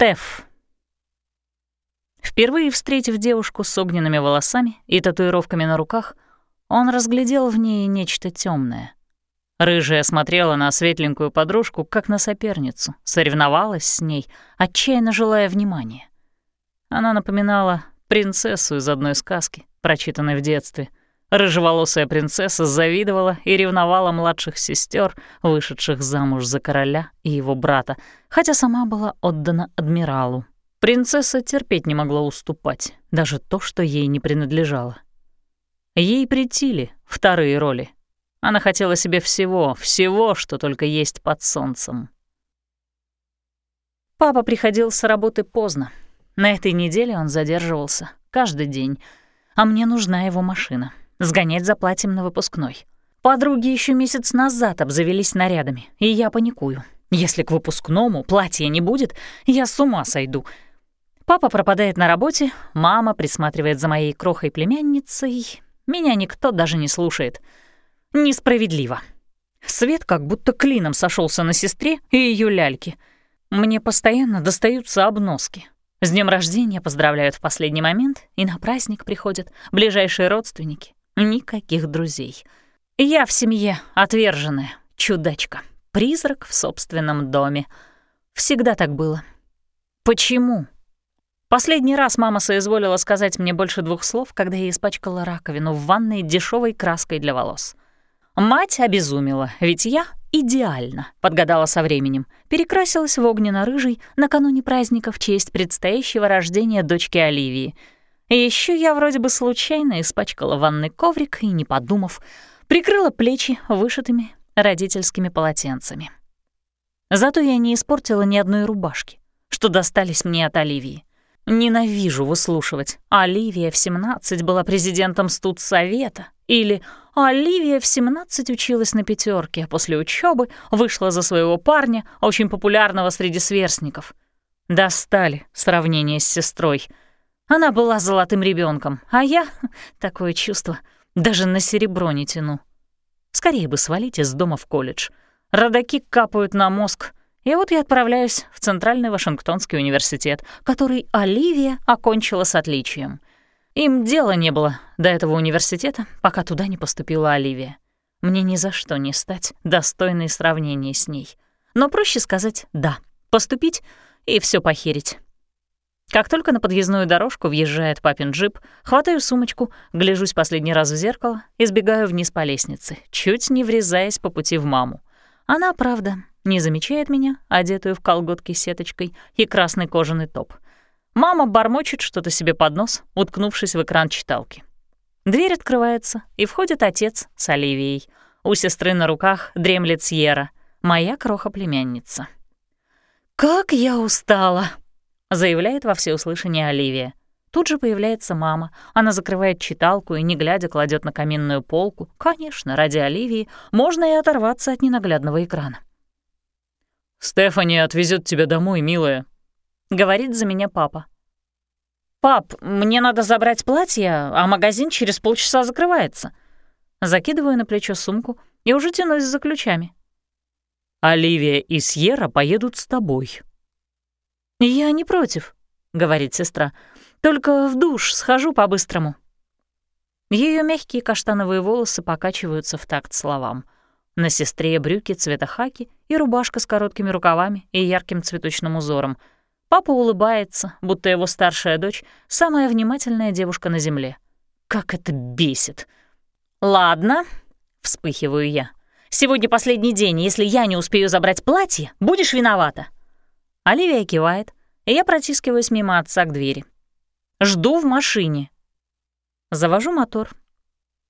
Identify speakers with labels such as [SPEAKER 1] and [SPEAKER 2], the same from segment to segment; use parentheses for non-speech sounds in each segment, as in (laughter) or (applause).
[SPEAKER 1] Стеф. Впервые встретив девушку с огненными волосами и татуировками на руках, он разглядел в ней нечто темное. Рыжая смотрела на светленькую подружку, как на соперницу, соревновалась с ней, отчаянно желая внимания. Она напоминала принцессу из одной сказки, прочитанной в детстве. Рыжеволосая принцесса завидовала и ревновала младших сестер, вышедших замуж за короля и его брата, хотя сама была отдана адмиралу. Принцесса терпеть не могла уступать, даже то, что ей не принадлежало. Ей притили вторые роли — она хотела себе всего, всего, что только есть под солнцем. Папа приходил с работы поздно. На этой неделе он задерживался каждый день, а мне нужна его машина. Сгонять заплатим на выпускной. Подруги еще месяц назад обзавелись нарядами, и я паникую. Если к выпускному платья не будет, я с ума сойду. Папа пропадает на работе, мама присматривает за моей крохой племянницей. Меня никто даже не слушает — Несправедливо. Свет как будто клином сошелся на сестре и ее ляльке. Мне постоянно достаются обноски. С днем рождения поздравляют в последний момент, и на праздник приходят ближайшие родственники. Никаких друзей. Я в семье отверженная, чудачка, призрак в собственном доме. Всегда так было. Почему? Последний раз мама соизволила сказать мне больше двух слов, когда я испачкала раковину в ванной дешевой краской для волос — Мать обезумела, ведь я идеально подгадала со временем, перекрасилась в огненно-рыжий накануне праздника в честь предстоящего рождения дочки Оливии. И еще я вроде бы случайно испачкала ванный коврик и, не подумав, прикрыла плечи вышитыми родительскими полотенцами. Зато я не испортила ни одной рубашки, что достались мне от Оливии. Ненавижу выслушивать. Оливия в 17 была президентом студсовета или Оливия в 17 училась на пятерке, а после учебы вышла за своего парня, очень популярного среди сверстников. Достали сравнение с сестрой. Она была золотым ребенком, а я, (laughs) такое чувство, даже на серебро не тяну. Скорее бы свалить из дома в колледж. Родаки капают на мозг, и вот я отправляюсь в Центральный Вашингтонский университет, который Оливия окончила с отличием — им дела не было до этого университета, пока туда не поступила Оливия. Мне ни за что не стать достойной сравнения с ней. Но проще сказать «да», поступить и все похерить. Как только на подъездную дорожку въезжает папин джип, хватаю сумочку, гляжусь последний раз в зеркало и сбегаю вниз по лестнице, чуть не врезаясь по пути в маму. Она, правда, не замечает меня, одетую в колготки с сеточкой и красный кожаный топ — Мама бормочет что-то себе под нос, уткнувшись в экран читалки. Дверь открывается, и входит отец с Оливией. У сестры на руках дремлет Сьерра, моя кроха-племянница. «Как я устала!» — заявляет во всеуслышание Оливия. Тут же появляется мама. Она закрывает читалку и, не глядя, кладет на каминную полку. Конечно, ради Оливии можно и оторваться от ненаглядного экрана.
[SPEAKER 2] «Стефани отвезет тебя домой, милая», —
[SPEAKER 1] говорит за меня папа. «Пап, мне надо забрать платье, а магазин через полчаса закрывается». Закидываю на плечо сумку и уже тянусь за ключами.
[SPEAKER 2] «Оливия и Сьерра поедут с тобой».
[SPEAKER 1] «Я не против», — говорит сестра. «Только в душ схожу по-быстрому». Ее мягкие каштановые волосы покачиваются в такт словам. На сестре брюки цвета хаки и рубашка с короткими рукавами и ярким цветочным узором — Папа улыбается, будто его старшая дочь — самая внимательная девушка на земле. Как это бесит. «Ладно», — вспыхиваю я. «Сегодня последний день, если я не успею забрать платье, будешь виновата». Оливия кивает, и я протискиваюсь мимо отца к двери. «Жду в машине». Завожу мотор.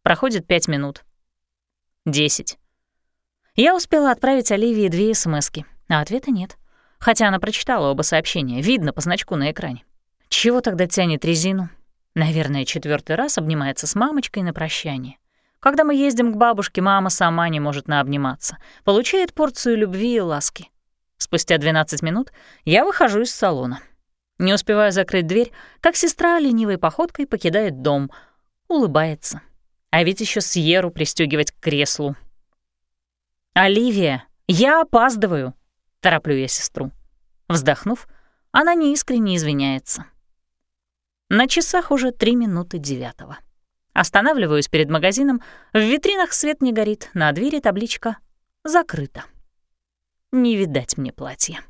[SPEAKER 1] Проходит пять минут. Десять. Я успела отправить Оливии две смски, а ответа нет хотя она прочитала оба сообщения, видно по значку на экране. Чего тогда тянет резину? Наверное, четвертый раз обнимается с мамочкой на прощание. Когда мы ездим к бабушке, мама сама не может наобниматься, получает порцию любви и ласки. Спустя 12 минут я выхожу из салона. Не успеваю закрыть дверь, как сестра ленивой походкой покидает дом, улыбается. А ведь еще Сьеру пристегивать к креслу. «Оливия, я опаздываю!» — тороплю я сестру. Вздохнув, она неискренне извиняется. На часах уже три минуты девятого. Останавливаюсь перед магазином, в витринах свет не горит, на двери табличка «Закрыто». Не видать мне платья.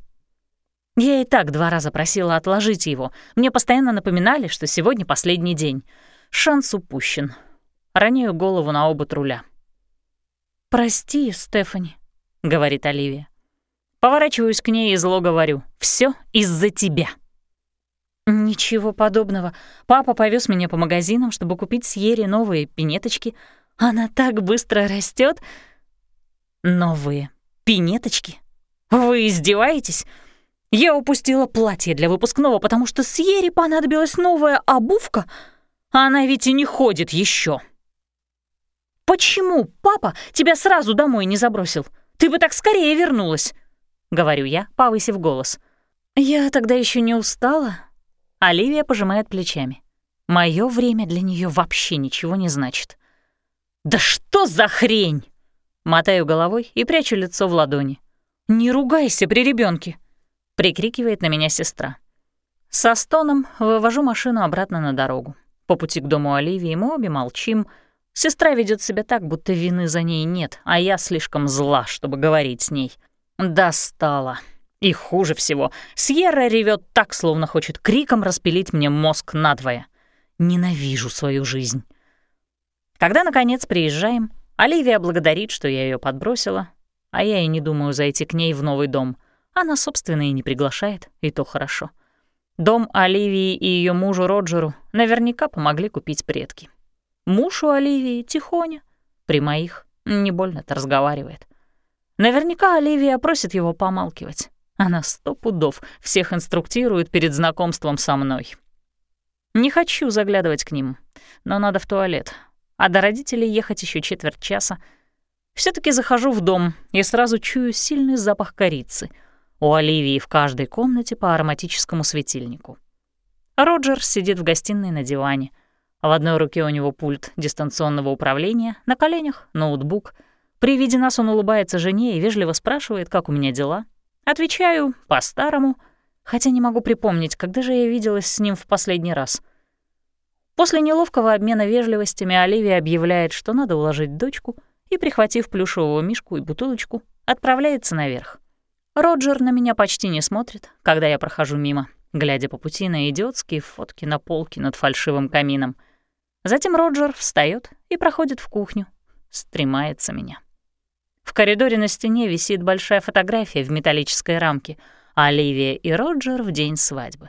[SPEAKER 1] Я и так два раза просила отложить его. Мне постоянно напоминали, что сегодня последний день. Шанс упущен. Роняю голову на оба руля. «Прости, Стефани», — говорит Оливия. Поворачиваюсь к ней и зло говорю. Все из-за тебя». «Ничего подобного. Папа повез меня по магазинам, чтобы купить Сьере новые пинеточки. Она так быстро растет. «Новые пинеточки? Вы издеваетесь? Я упустила платье для выпускного, потому что Сьере понадобилась новая обувка, а она ведь и не ходит еще. «Почему папа тебя сразу домой не забросил? Ты бы так скорее вернулась!» — говорю я, повысив голос. «Я тогда еще не устала». Оливия пожимает плечами. Мое время для нее вообще ничего не значит. «Да что за хрень!» Мотаю головой и прячу лицо в ладони. «Не ругайся при ребенке, прикрикивает на меня сестра. Со стоном вывожу машину обратно на дорогу. По пути к дому Оливии мы обе молчим. Сестра ведет себя так, будто вины за ней нет, а я слишком зла, чтобы говорить с ней. Достала. И хуже всего, Сьерра ревет так, словно хочет криком распилить мне мозг надвое. Ненавижу свою жизнь. Когда, наконец, приезжаем, Оливия благодарит, что я ее подбросила, а я и не думаю зайти к ней в новый дом. Она, собственно, и не приглашает, и то хорошо. Дом Оливии и ее мужу Роджеру наверняка помогли купить предки. Муж у Оливии тихоня, при моих не больно-то разговаривает. Наверняка Оливия просит его помалкивать. Она сто пудов всех инструктирует перед знакомством со мной. Не хочу заглядывать к ним, но надо в туалет. А до родителей ехать еще четверть часа. Все таки захожу в дом и сразу чую сильный запах корицы. У Оливии в каждой комнате по ароматическому светильнику. Роджер сидит в гостиной на диване. В одной руке у него пульт дистанционного управления, на коленях — ноутбук — при виде нас он улыбается жене и вежливо спрашивает, как у меня дела. Отвечаю по-старому, хотя не могу припомнить, когда же я виделась с ним в последний раз. После неловкого обмена вежливостями Оливия объявляет, что надо уложить дочку, и, прихватив плюшевого мишку и бутылочку, отправляется наверх. Роджер на меня почти не смотрит, когда я прохожу мимо, глядя по пути на идиотские фотки на полке над фальшивым камином. Затем Роджер встает и проходит в кухню, стремается меня. В коридоре на стене висит большая фотография в металлической рамке Оливия и Роджер в день свадьбы.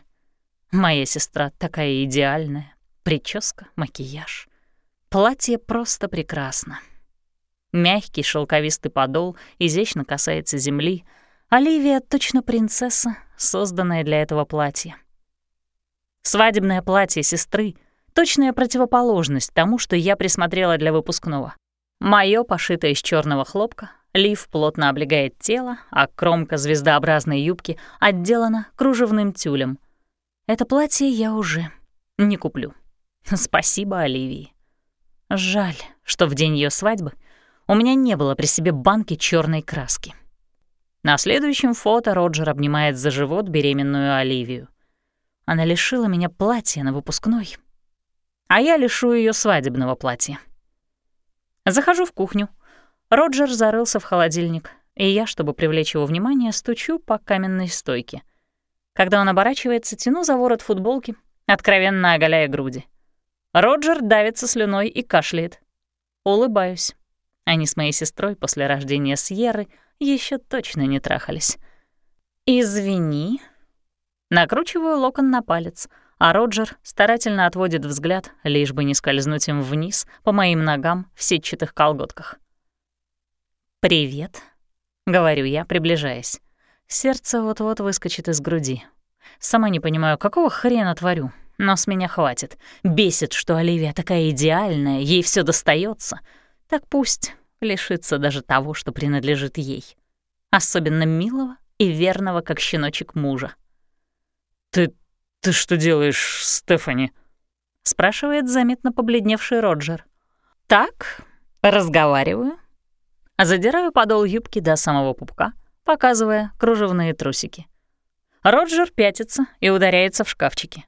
[SPEAKER 1] Моя сестра такая идеальная. Прическа, макияж. Платье просто прекрасно. Мягкий шелковистый подол изящно касается земли. Оливия точно принцесса, созданная для этого платья. Свадебное платье сестры — точная противоположность тому, что я присмотрела для выпускного. Моё пошито из черного хлопка, лиф плотно облегает тело, а кромка звездообразной юбки отделана кружевным тюлем. Это платье я уже не куплю. Спасибо Оливии. Жаль, что в день ее свадьбы у меня не было при себе банки черной краски. На следующем фото Роджер обнимает за живот беременную Оливию. Она лишила меня платья на выпускной, а я лишу ее свадебного платья. Захожу в кухню. Роджер зарылся в холодильник, и я, чтобы привлечь его внимание, стучу по каменной стойке. Когда он оборачивается, тяну за ворот футболки, откровенно оголяя груди. Роджер давится слюной и кашляет. Улыбаюсь. Они с моей сестрой после рождения Сьерры еще точно не трахались. «Извини». Накручиваю локон на палец — а Роджер старательно отводит взгляд, лишь бы не скользнуть им вниз по моим ногам в сетчатых колготках. «Привет», — говорю я, приближаясь. Сердце вот-вот выскочит из груди. Сама не понимаю, какого хрена творю, но с меня хватит. Бесит, что Оливия такая идеальная, ей все достается. Так пусть лишится даже того, что принадлежит ей. Особенно милого и верного, как щеночек мужа.
[SPEAKER 3] «Ты «Ты что делаешь, Стефани?»
[SPEAKER 1] — спрашивает заметно побледневший Роджер. «Так, разговариваю». Задираю подол юбки до самого пупка, показывая кружевные трусики. Роджер пятится и ударяется в шкафчики.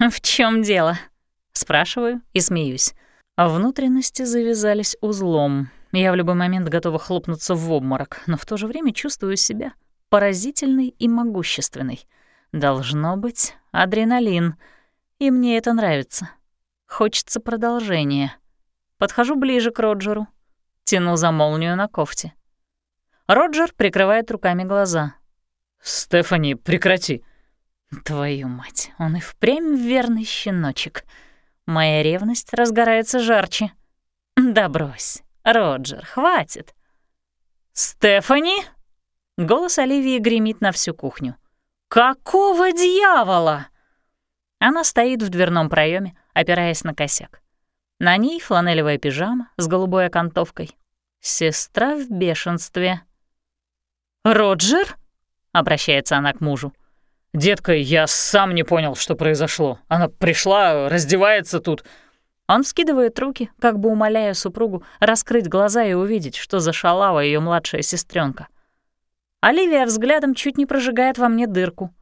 [SPEAKER 1] «В чем дело?» — спрашиваю и смеюсь. А внутренности завязались узлом. Я в любой момент готова хлопнуться в обморок, но в то же время чувствую себя поразительной и могущественной. Должно быть адреналин, и мне это нравится. Хочется продолжения. Подхожу ближе к Роджеру, тяну за молнию на кофте. Роджер прикрывает руками глаза.
[SPEAKER 3] «Стефани, прекрати!»
[SPEAKER 1] Твою мать, он и впрямь верный щеночек. Моя ревность разгорается жарче. Да брось, Роджер, хватит. «Стефани?» Голос Оливии гремит на всю кухню. «Какого дьявола?» Она стоит в дверном проеме, опираясь на косяк. На ней фланелевая пижама с голубой окантовкой. Сестра в бешенстве. «Роджер?» — обращается она к мужу.
[SPEAKER 3] «Детка, я сам не понял, что произошло. Она пришла, раздевается тут».
[SPEAKER 1] Он вскидывает руки, как бы умоляя супругу раскрыть глаза и увидеть, что за шалава ее младшая сестренка. Оливия взглядом чуть не прожигает во мне дырку.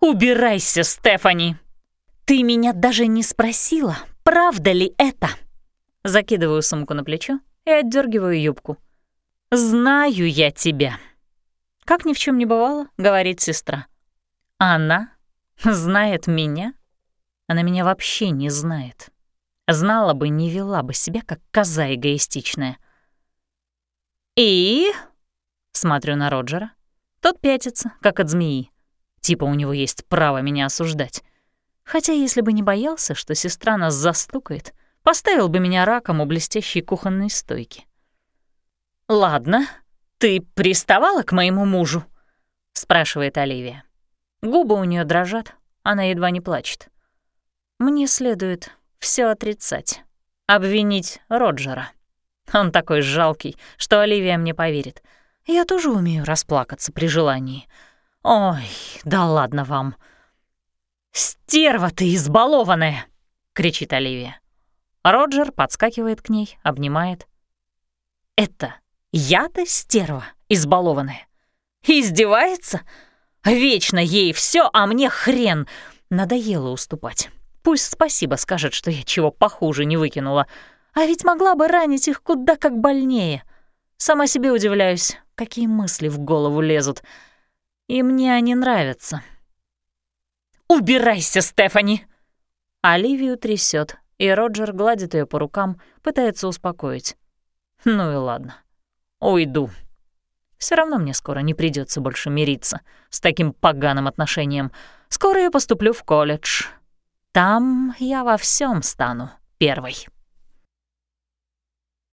[SPEAKER 1] «Убирайся, Стефани! Ты меня даже не спросила, правда ли это?» Закидываю сумку на плечо и отдергиваю юбку. «Знаю я тебя!» Как ни в чем не бывало, говорит сестра. Она знает меня? Она меня вообще не знает. Знала бы, не вела бы себя, как коза эгоистичная. «И?» — смотрю на Роджера. Тот пятится, как от змеи. Типа у него есть право меня осуждать. Хотя если бы не боялся, что сестра нас застукает, поставил бы меня раком у блестящей кухонной стойки. «Ладно, ты приставала к моему мужу?» — спрашивает Оливия. Губы у нее дрожат, она едва не плачет. Мне следует все отрицать, обвинить Роджера. Он такой жалкий, что Оливия мне поверит. Я тоже умею расплакаться при желании. Ой, да ладно вам. «Стерва ты избалованная!» — кричит Оливия. Роджер подскакивает к ней, обнимает. «Это я-то стерва избалованная? Издевается?» Вечно ей все, а мне хрен. Надоело уступать. Пусть спасибо скажет, что я чего похуже не выкинула. А ведь могла бы ранить их куда как больнее. Сама себе удивляюсь, какие мысли в голову лезут. И мне они нравятся. «Убирайся, Стефани!» Оливию трясет, и Роджер гладит ее по рукам, пытается успокоить. Ну и ладно. Уйду. Все равно мне скоро не придется больше мириться с таким поганым отношением. Скоро я поступлю в колледж. Там я во всем стану первой.